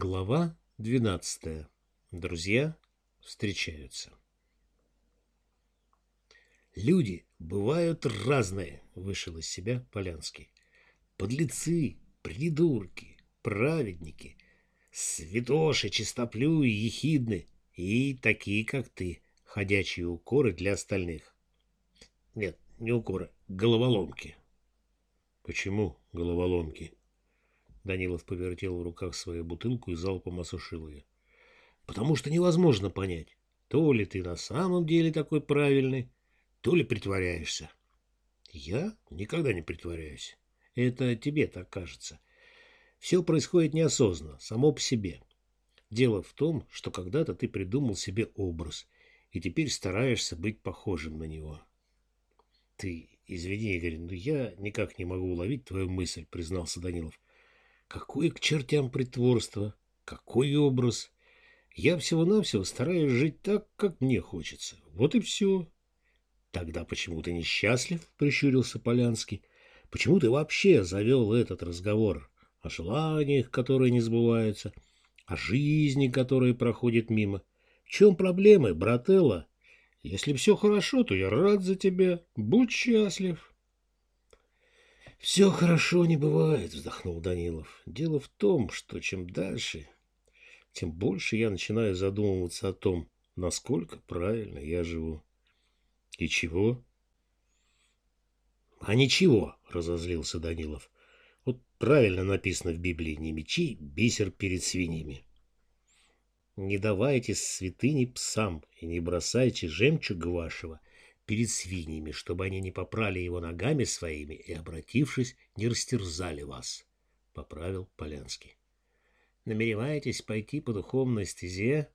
Глава 12. Друзья встречаются. Люди бывают разные, вышел из себя Полянский. Подлецы, придурки, праведники, святоши, чистоплюи, ехидны и такие, как ты, ходячие укоры для остальных. Нет, не укоры, головоломки. Почему головоломки? Данилов повертел в руках свою бутылку и залпом осушил ее. Потому что невозможно понять, то ли ты на самом деле такой правильный, то ли притворяешься. Я никогда не притворяюсь. Это тебе так кажется. Все происходит неосознанно, само по себе. Дело в том, что когда-то ты придумал себе образ, и теперь стараешься быть похожим на него. Ты, извини, Игорь, но я никак не могу уловить твою мысль, признался Данилов. Какое к чертям притворство? Какой образ? Я всего-навсего стараюсь жить так, как мне хочется. Вот и все. Тогда почему ты несчастлив? Прищурился Полянский. Почему ты вообще завел этот разговор? О желаниях, которые не сбываются, о жизни, которая проходит мимо. В чем проблемы, брателла? Если все хорошо, то я рад за тебя. Будь счастлив. «Все хорошо не бывает», — вздохнул Данилов. «Дело в том, что чем дальше, тем больше я начинаю задумываться о том, насколько правильно я живу». «И чего?» «А ничего», — разозлился Данилов. «Вот правильно написано в Библии, не мечи, бисер перед свиньями». «Не давайте святыни псам и не бросайте жемчуг вашего перед свиньями, чтобы они не попрали его ногами своими и, обратившись, не растерзали вас, — поправил Полянский. — Намереваетесь пойти по духовной стезе?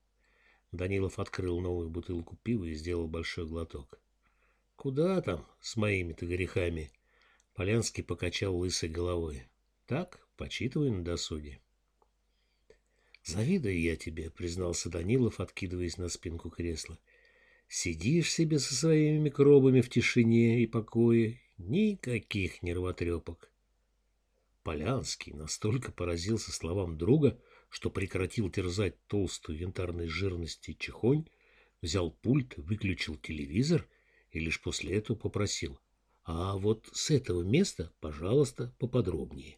Данилов открыл новую бутылку пива и сделал большой глоток. — Куда там с моими-то грехами? Полянский покачал лысой головой. — Так, почитывай на досуге. — Завидую я тебе, — признался Данилов, откидываясь на спинку кресла. — Сидишь себе со своими микробами в тишине и покое, никаких нервотрепок. Полянский настолько поразился словам друга, что прекратил терзать толстую янтарной жирности чехонь, взял пульт, выключил телевизор и лишь после этого попросил. А вот с этого места, пожалуйста, поподробнее.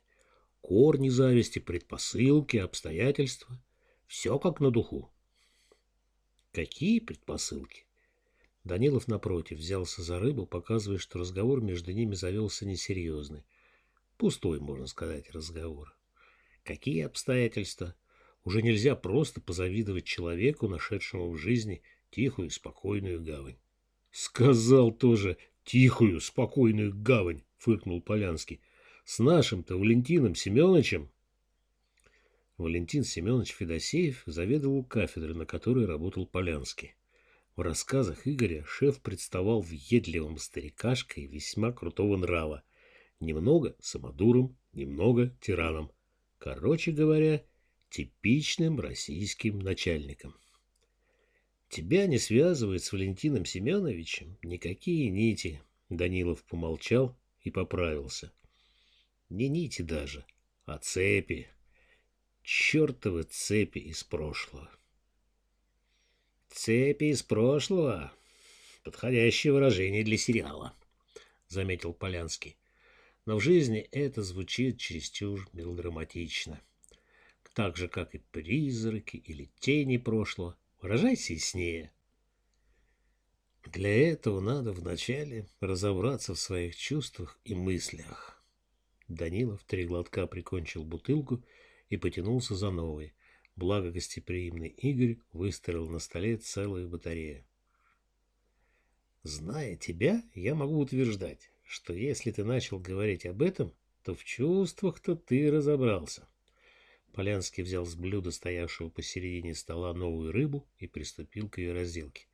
Корни зависти, предпосылки, обстоятельства. Все как на духу. Какие предпосылки? Данилов, напротив, взялся за рыбу, показывая, что разговор между ними завелся несерьезный. Пустой, можно сказать, разговор. Какие обстоятельства? Уже нельзя просто позавидовать человеку, нашедшему в жизни тихую, спокойную гавань. — Сказал тоже тихую, спокойную гавань, — фыркнул Полянский. — С нашим-то Валентином Семеновичем. Валентин Семенович Федосеев заведовал кафедрой, на которой работал Полянский. В рассказах Игоря шеф представал въедливым старикашкой весьма крутого нрава. Немного самодуром, немного тираном. Короче говоря, типичным российским начальником. Тебя не связывает с Валентином Семеновичем никакие нити. Данилов помолчал и поправился. Не нити даже, а цепи. Чертовы цепи из прошлого. Цепи из прошлого. Подходящее выражение для сериала, заметил Полянский. Но в жизни это звучит чересчур мелодраматично. Так же, как и призраки или тени прошлого. Выражайся яснее. Для этого надо вначале разобраться в своих чувствах и мыслях. Данилов три глотка прикончил бутылку и потянулся за новой. Благо гостеприимный Игорь выстроил на столе целую батарею. Зная тебя, я могу утверждать, что если ты начал говорить об этом, то в чувствах-то ты разобрался. Полянский взял с блюда, стоявшего посередине стола, новую рыбу и приступил к ее разделке.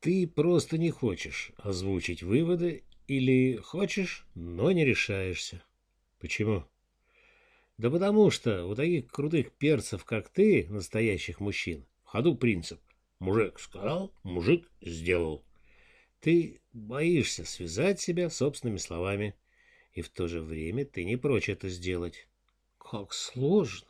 Ты просто не хочешь озвучить выводы или хочешь, но не решаешься. Почему? Да потому что у таких крутых перцев, как ты, настоящих мужчин, в ходу принцип «мужик сказал, мужик сделал». Ты боишься связать себя собственными словами, и в то же время ты не прочь это сделать. Как сложно,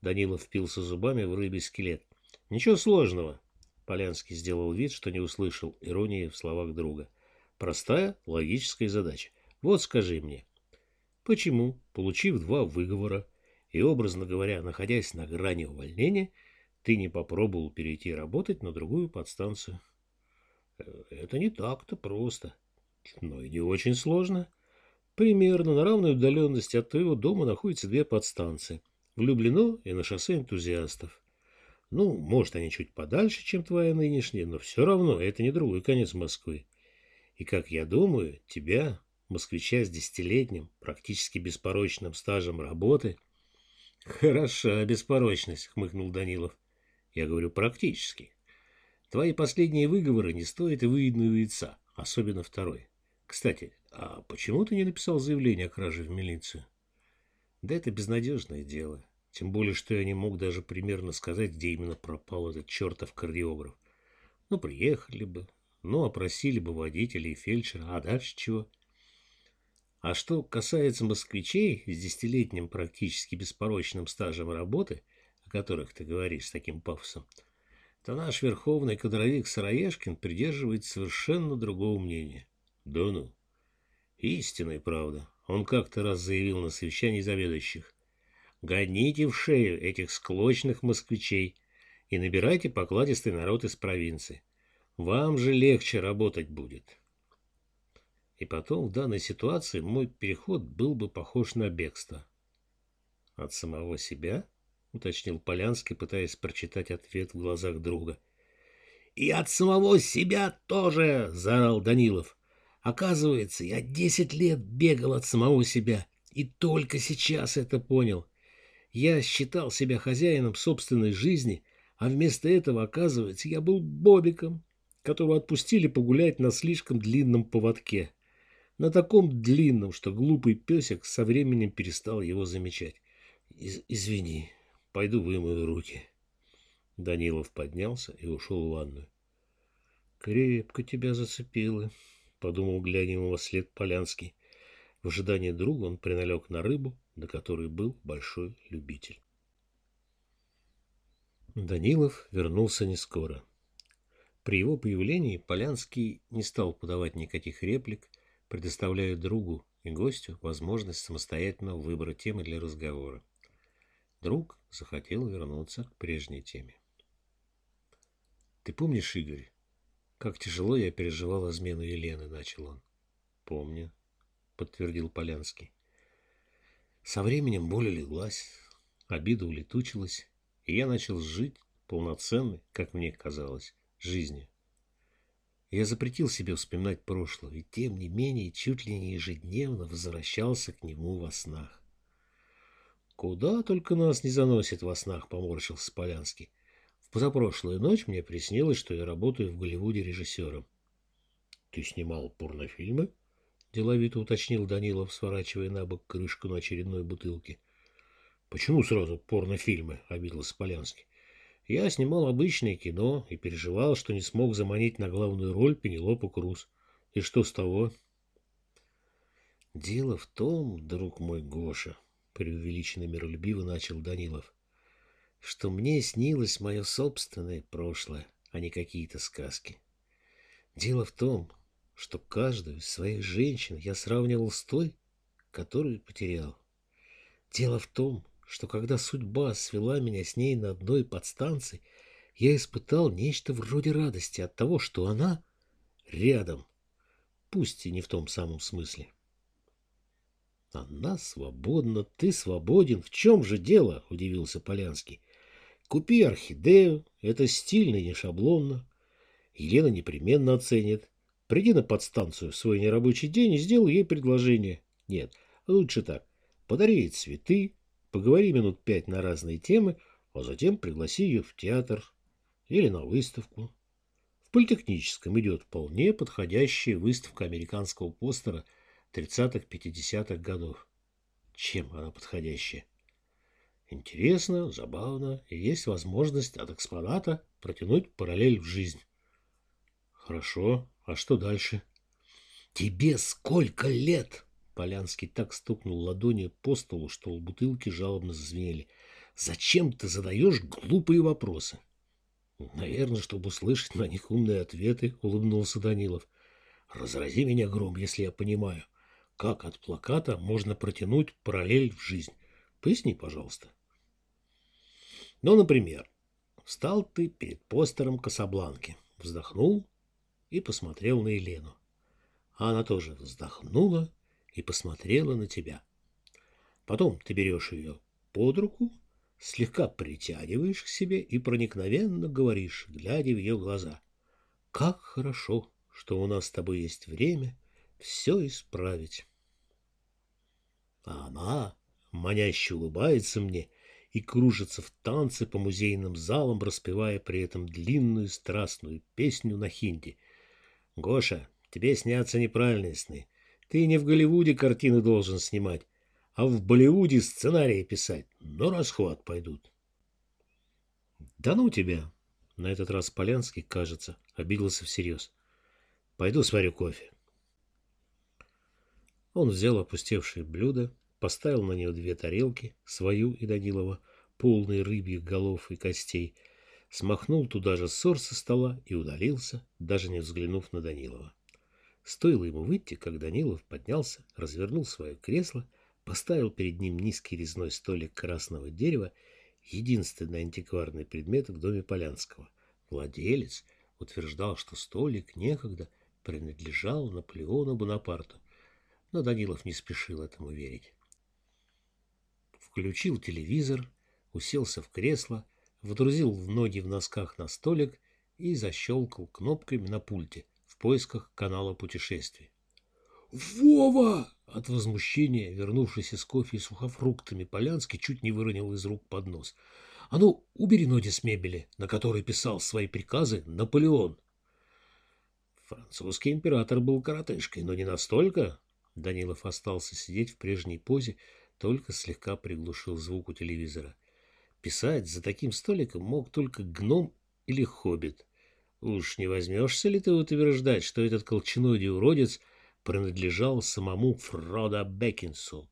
Данилов впился зубами в рыбий скелет. Ничего сложного. Полянский сделал вид, что не услышал иронии в словах друга. Простая логическая задача. Вот скажи мне, почему, получив два выговора и, образно говоря, находясь на грани увольнения, ты не попробовал перейти работать на другую подстанцию? Э, это не так-то просто, но и не очень сложно. Примерно на равной удаленности от твоего дома находятся две подстанции. Влюблено и на шоссе энтузиастов. Ну, может, они чуть подальше, чем твоя нынешняя, но все равно это не другой конец Москвы. И, как я думаю, тебя, москвича с десятилетним, практически беспорочным стажем работы... — Хороша беспорочность, — хмыкнул Данилов. — Я говорю практически. Твои последние выговоры не стоят и выедного яйца, особенно второй. Кстати, а почему ты не написал заявление о краже в милицию? Да это безнадежное дело. Тем более, что я не мог даже примерно сказать, где именно пропал этот чертов кардиограф. Ну, приехали бы, ну, опросили бы водителя и фельдшера, а дальше чего? А что касается москвичей с десятилетним практически беспорочным стажем работы, о которых ты говоришь с таким пафосом, то наш верховный кадровик Сыроежкин придерживается совершенно другого мнения. Да ну. Истинная правда. Он как-то раз заявил на совещании заведующих. Гоните в шею этих склочных москвичей и набирайте покладистый народ из провинции. Вам же легче работать будет. И потом в данной ситуации мой переход был бы похож на бегство. От самого себя? Уточнил Полянский, пытаясь прочитать ответ в глазах друга. И от самого себя тоже, заорал Данилов. Оказывается, я десять лет бегал от самого себя и только сейчас это понял. Я считал себя хозяином собственной жизни, а вместо этого, оказывается, я был Бобиком, которого отпустили погулять на слишком длинном поводке. На таком длинном, что глупый песик со временем перестал его замечать. Из «Извини, пойду вымою руки». Данилов поднялся и ушел в ванную. «Крепко тебя зацепило», — подумал, глядя ему во след Полянский. В ожидании друга он приналег на рыбу, до которой был большой любитель. Данилов вернулся не скоро. При его появлении Полянский не стал подавать никаких реплик, предоставляя другу и гостю возможность самостоятельно выбора темы для разговора. Друг захотел вернуться к прежней теме. «Ты помнишь, Игорь, как тяжело я переживал измену Елены?» — начал он. «Помню», — подтвердил Полянский. Со временем боль леглась, обида улетучилась, и я начал жить полноценной, как мне казалось, жизнью. Я запретил себе вспоминать прошлое, и тем не менее чуть ли не ежедневно возвращался к нему во снах. «Куда только нас не заносит во снах», — поморщился Полянский. «В позапрошлую ночь мне приснилось, что я работаю в Голливуде режиссером». «Ты снимал порнофильмы?» — деловито уточнил Данилов, сворачивая на бок крышку на очередной бутылке. — Почему сразу порнофильмы? — обиделся Полянский. — Я снимал обычное кино и переживал, что не смог заманить на главную роль Пенелопу Круз. И что с того? — Дело в том, друг мой Гоша, — преувеличенно миролюбиво начал Данилов, — что мне снилось мое собственное прошлое, а не какие-то сказки. Дело в том, что каждую из своих женщин я сравнивал с той, которую потерял. Дело в том, что когда судьба свела меня с ней на одной подстанции, я испытал нечто вроде радости от того, что она рядом, пусть и не в том самом смысле. Она свободна, ты свободен. В чем же дело? Удивился Полянский. Купи орхидею, это стильно и не шаблонно. Елена непременно оценит. Приди на подстанцию в свой нерабочий день и сделай ей предложение. Нет, лучше так. Подари ей цветы, поговори минут пять на разные темы, а затем пригласи ее в театр или на выставку. В политехническом идет вполне подходящая выставка американского постера 30-50-х годов. Чем она подходящая? Интересно, забавно, и есть возможность от экспоната протянуть параллель в жизнь. Хорошо, а что дальше? Тебе сколько лет? Полянский так стукнул ладонью по столу, что у бутылки жалобно зазвенели. Зачем ты задаешь глупые вопросы? Наверное, чтобы услышать на них умные ответы, улыбнулся Данилов. Разрази меня гром, если я понимаю, как от плаката можно протянуть параллель в жизнь. Поясни, пожалуйста. Ну, например, встал ты перед постером Касабланки, вздохнул и посмотрел на Елену. Она тоже вздохнула и посмотрела на тебя. Потом ты берешь ее под руку, слегка притягиваешь к себе и проникновенно говоришь, глядя в ее глаза. Как хорошо, что у нас с тобой есть время все исправить. А она маняще улыбается мне и кружится в танце по музейным залам, распевая при этом длинную страстную песню на хинди. «Гоша, тебе снятся неправильные сны. Ты не в Голливуде картины должен снимать, а в Болливуде сценарии писать. Но расход пойдут». «Да ну тебя!» На этот раз Полянский, кажется, обиделся всерьез. «Пойду сварю кофе». Он взял опустевшее блюдо, поставил на нее две тарелки, свою и Данилова, полные рыбьих голов и костей, смахнул туда же ссор со стола и удалился, даже не взглянув на Данилова. Стоило ему выйти, как Данилов поднялся, развернул свое кресло, поставил перед ним низкий резной столик красного дерева, единственный антикварный предмет в доме Полянского. Владелец утверждал, что столик некогда принадлежал Наполеону Бонапарту, но Данилов не спешил этому верить. Включил телевизор, уселся в кресло, водрузил ноги в носках на столик и защелкал кнопками на пульте поисках канала путешествий. «Вова!» От возмущения, вернувшись из кофе и сухофруктами, Полянский чуть не выронил из рук поднос. «А ну, убери ноги с мебели, на которой писал свои приказы Наполеон!» Французский император был коротышкой, но не настолько. Данилов остался сидеть в прежней позе, только слегка приглушил звук у телевизора. Писать за таким столиком мог только гном или хоббит. Уж не возьмешься ли ты утверждать, что этот колченогий уродец принадлежал самому Фродо Бекинсу?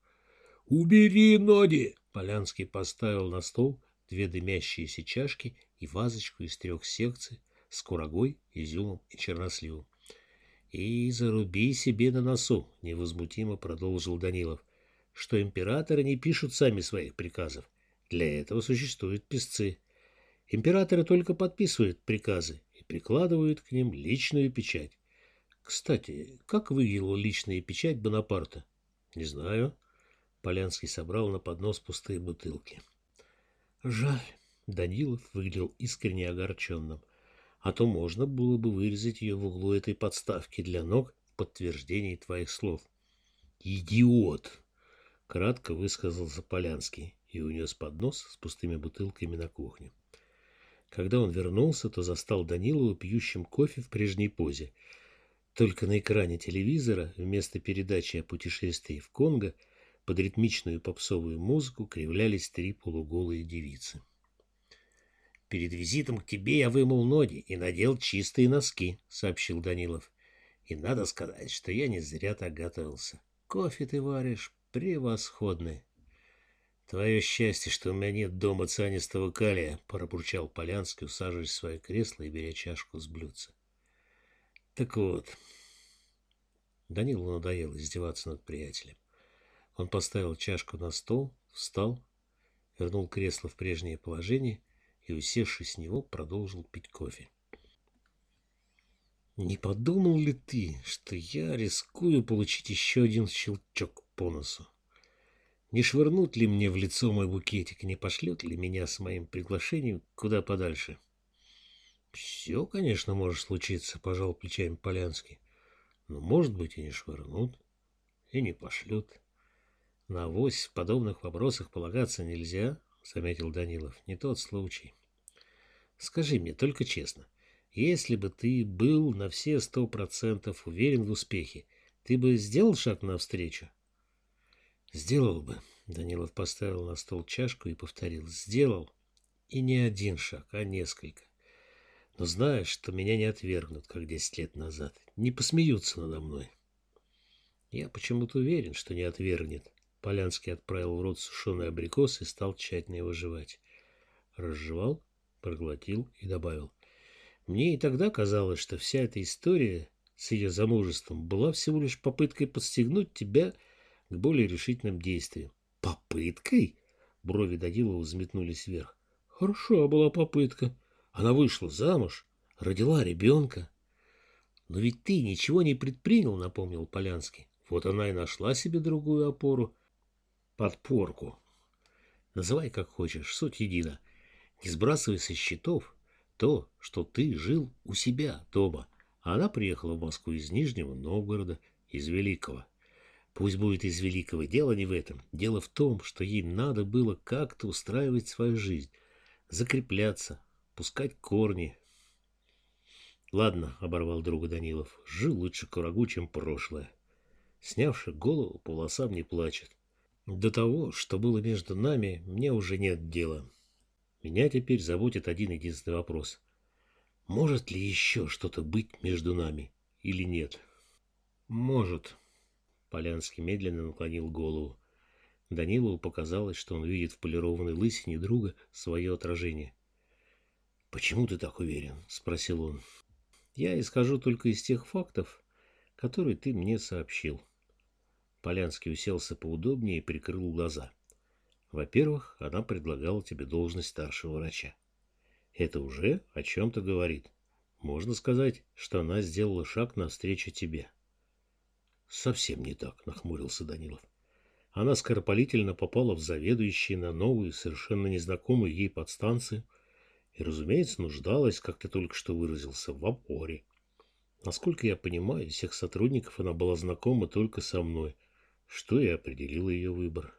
«Убери ноги!» Полянский поставил на стол две дымящиеся чашки и вазочку из трех секций с курагой, изюмом и черносливом. «И заруби себе на носу», — невозмутимо продолжил Данилов, «что императоры не пишут сами своих приказов. Для этого существуют писцы. Императоры только подписывают приказы прикладывают к ним личную печать. Кстати, как выглядела личная печать Бонапарта? Не знаю. Полянский собрал на поднос пустые бутылки. Жаль. Данилов выглядел искренне огорченным. А то можно было бы вырезать ее в углу этой подставки для ног в подтверждении твоих слов. Идиот! Кратко высказался Полянский и унес поднос с пустыми бутылками на кухню. Когда он вернулся, то застал Данилова пьющим кофе в прежней позе. Только на экране телевизора вместо передачи о путешествии в Конго под ритмичную попсовую музыку кривлялись три полуголые девицы. «Перед визитом к тебе я вымыл ноги и надел чистые носки», — сообщил Данилов. «И надо сказать, что я не зря так готовился. Кофе ты варишь превосходный». «Твое счастье, что у меня нет дома цианистого калия», — пробурчал Полянский, усаживаясь в свое кресло и беря чашку с блюдца. «Так вот...» Данилу надоело издеваться над приятелем. Он поставил чашку на стол, встал, вернул кресло в прежнее положение и, усевшись с него, продолжил пить кофе. «Не подумал ли ты, что я рискую получить еще один щелчок по носу?» Не швырнут ли мне в лицо мой букетик, не пошлет ли меня с моим приглашением куда подальше? Все, конечно, может случиться, пожал плечами Полянский. Но, может быть, и не швырнут, и не пошлют. На авось в подобных вопросах полагаться нельзя, заметил Данилов. Не тот случай. Скажи мне только честно, если бы ты был на все сто процентов уверен в успехе, ты бы сделал шаг навстречу? Сделал бы. Данилов поставил на стол чашку и повторил. Сделал. И не один шаг, а несколько. Но знаешь, что меня не отвергнут, как десять лет назад. Не посмеются надо мной. Я почему-то уверен, что не отвергнет, Полянский отправил в рот сушеный абрикос и стал тщательно его жевать. Разжевал, проглотил и добавил. Мне и тогда казалось, что вся эта история с ее замужеством была всего лишь попыткой подстегнуть тебя к более решительным действиям. Попыткой? Брови Данилова взметнулись вверх. Хороша была попытка. Она вышла замуж, родила ребенка. Но ведь ты ничего не предпринял, напомнил Полянский. Вот она и нашла себе другую опору. Подпорку. Называй как хочешь, суть едина. Не сбрасывай со счетов то, что ты жил у себя дома. А она приехала в Москву из Нижнего Новгорода, из Великого. Пусть будет из Великого. Дело не в этом. Дело в том, что ей надо было как-то устраивать свою жизнь, закрепляться, пускать корни. Ладно, оборвал друга Данилов, жил лучше курагу, чем прошлое. Снявши голову, по волосам не плачет. До того, что было между нами, мне уже нет дела. Меня теперь заботит один единственный вопрос. Может ли еще что-то быть между нами или нет? Может. Полянский медленно наклонил голову. Данилову показалось, что он видит в полированной лысине друга свое отражение. «Почему ты так уверен?» — спросил он. «Я исхожу только из тех фактов, которые ты мне сообщил». Полянский уселся поудобнее и прикрыл глаза. «Во-первых, она предлагала тебе должность старшего врача. Это уже о чем-то говорит. Можно сказать, что она сделала шаг навстречу тебе». «Совсем не так», — нахмурился Данилов. Она скоропалительно попала в заведующие на новую, совершенно незнакомую ей подстанцию и, разумеется, нуждалась, как ты только что выразился, в опоре. Насколько я понимаю, всех сотрудников она была знакома только со мной, что и определило ее выбор.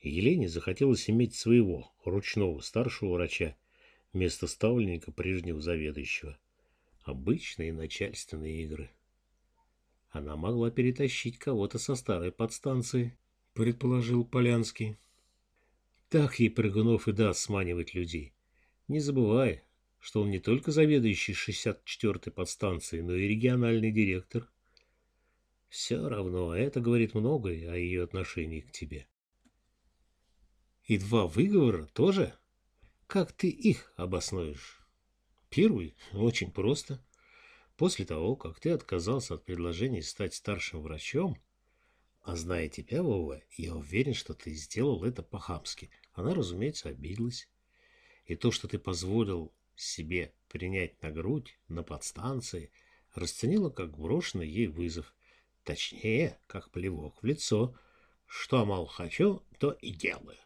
Елене захотелось иметь своего, ручного, старшего врача, вместо ставленника прежнего заведующего. Обычные начальственные игры. Она могла перетащить кого-то со старой подстанции, предположил Полянский. Так ей Прыгунов и даст сманивать людей. Не забывай, что он не только заведующий 64-й подстанции, но и региональный директор. Все равно, это говорит многое о ее отношении к тебе. И два выговора тоже? Как ты их обоснуешь? Первый очень просто. После того, как ты отказался от предложения стать старшим врачом, а зная тебя, Вова, я уверен, что ты сделал это по-хамски. Она, разумеется, обиделась. И то, что ты позволил себе принять на грудь на подстанции, расценила как брошенный ей вызов. Точнее, как плевок в лицо. Что, мол, хочу, то и делаю.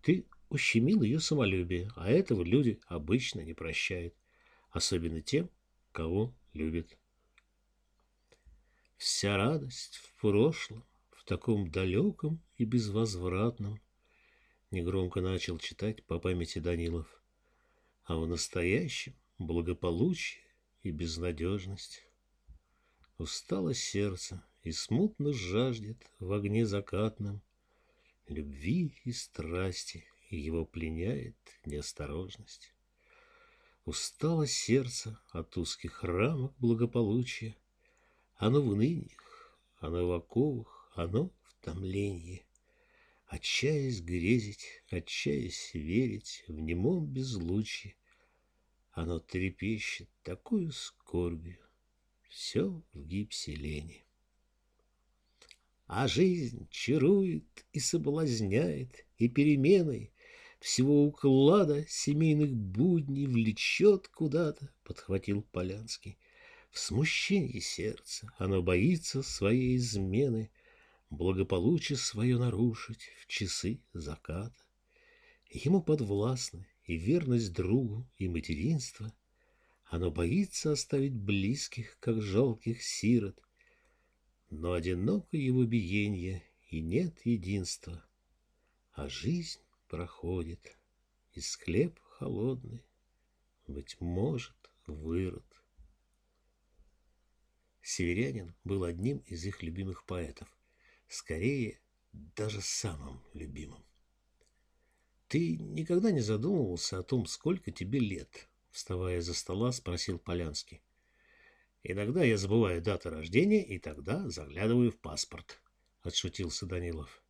Ты ущемил ее самолюбие, а этого люди обычно не прощают. Особенно тем, кого любят. Вся радость в прошлом, в таком далеком и безвозвратном, негромко начал читать по памяти Данилов, а в настоящем благополучие и безнадежность. Устало сердце и смутно жаждет в огне закатном любви и страсти, и его пленяет неосторожность. Устало сердце от узких рамок благополучия, оно в уныниях, оно в оковах, оно в томлении. Отчаясь грезить, отчаясь верить в немом безлучии, оно трепещет такую скорбью, все в гипсе лени. А жизнь чарует и соблазняет, и переменой всего уклада семейных будней влечет куда-то, — подхватил Полянский. В смущении сердца оно боится своей измены, благополучие свое нарушить в часы заката. Ему подвластны и верность другу, и материнство. Оно боится оставить близких, как жалких сирот, но одиноко его биенье, и нет единства. А жизнь проходит, и склеп холодный, быть может, вырод. Северянин был одним из их любимых поэтов, скорее, даже самым любимым. «Ты никогда не задумывался о том, сколько тебе лет?» Вставая за стола, спросил Полянский. Иногда я забываю дату рождения и тогда заглядываю в паспорт, — отшутился Данилов.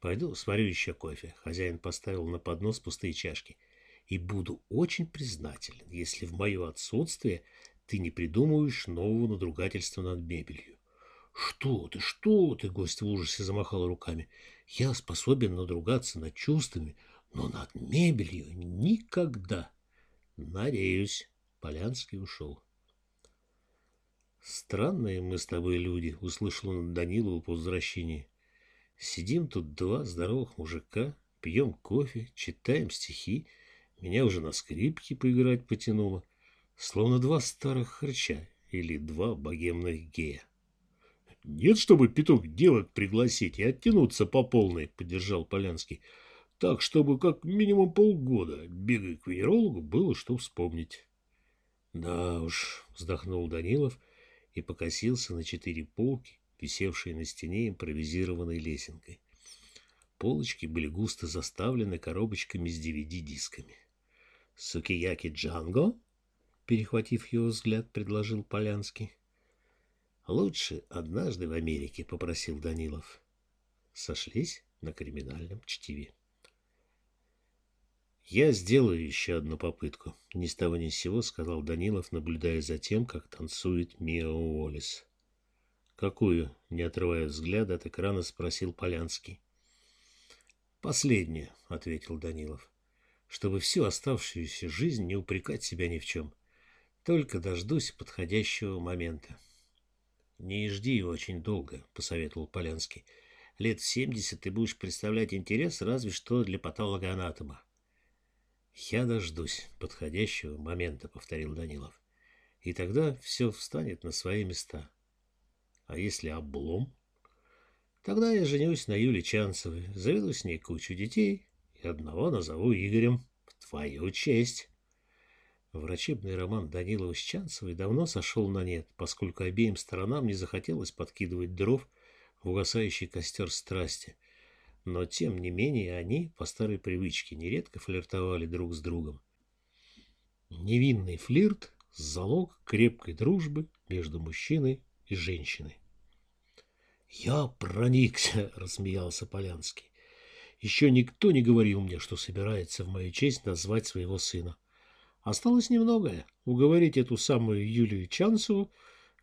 Пойду сварю еще кофе. Хозяин поставил на поднос пустые чашки. И буду очень признателен, если в мое отсутствие ты не придумываешь нового надругательства над мебелью. Что ты, что ты, гость в ужасе замахал руками. Я способен надругаться над чувствами, но над мебелью никогда. Надеюсь. Полянский ушел. Странные мы с тобой люди, услышал он Данилову по возвращении. Сидим тут два здоровых мужика, пьем кофе, читаем стихи. Меня уже на скрипке поиграть потянуло. Словно два старых харча или два богемных гея. — Нет, чтобы пяток девок пригласить и оттянуться по полной, — поддержал Полянский. — Так, чтобы как минимум полгода, бегая к венерологу, было что вспомнить. — Да уж, — вздохнул Данилов и покосился на четыре полки, висевшие на стене импровизированной лесенкой. Полочки были густо заставлены коробочками с DVD-дисками. «Сукияки Джанго?» — перехватив его взгляд, предложил Полянский. «Лучше однажды в Америке», — попросил Данилов. Сошлись на криминальном чтиве. «Я сделаю еще одну попытку», — ни с того ни с сего сказал Данилов, наблюдая за тем, как танцует Миа Уоллес. «Какую?» — не отрывая взгляда от экрана, спросил Полянский. «Последнюю», — ответил Данилов, — «чтобы всю оставшуюся жизнь не упрекать себя ни в чем. Только дождусь подходящего момента». «Не жди очень долго», — посоветовал Полянский. «Лет в семьдесят ты будешь представлять интерес разве что для патолога-анатома». «Я дождусь подходящего момента», — повторил Данилов. «И тогда все встанет на свои места». А если облом? Тогда я женюсь на Юле Чанцевой, заведу с ней кучу детей и одного назову Игорем. В твою честь. Врачебный роман Данилова с Чанцевой давно сошел на нет, поскольку обеим сторонам не захотелось подкидывать дров в угасающий костер страсти. Но, тем не менее, они, по старой привычке, нередко флиртовали друг с другом. Невинный флирт – залог крепкой дружбы между мужчиной и женщиной. «Я проникся», — рассмеялся Полянский. «Еще никто не говорил мне, что собирается в мою честь назвать своего сына. Осталось немногое — уговорить эту самую Юлию Чанцеву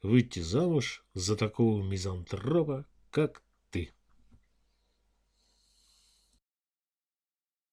выйти замуж за такого мизантропа, как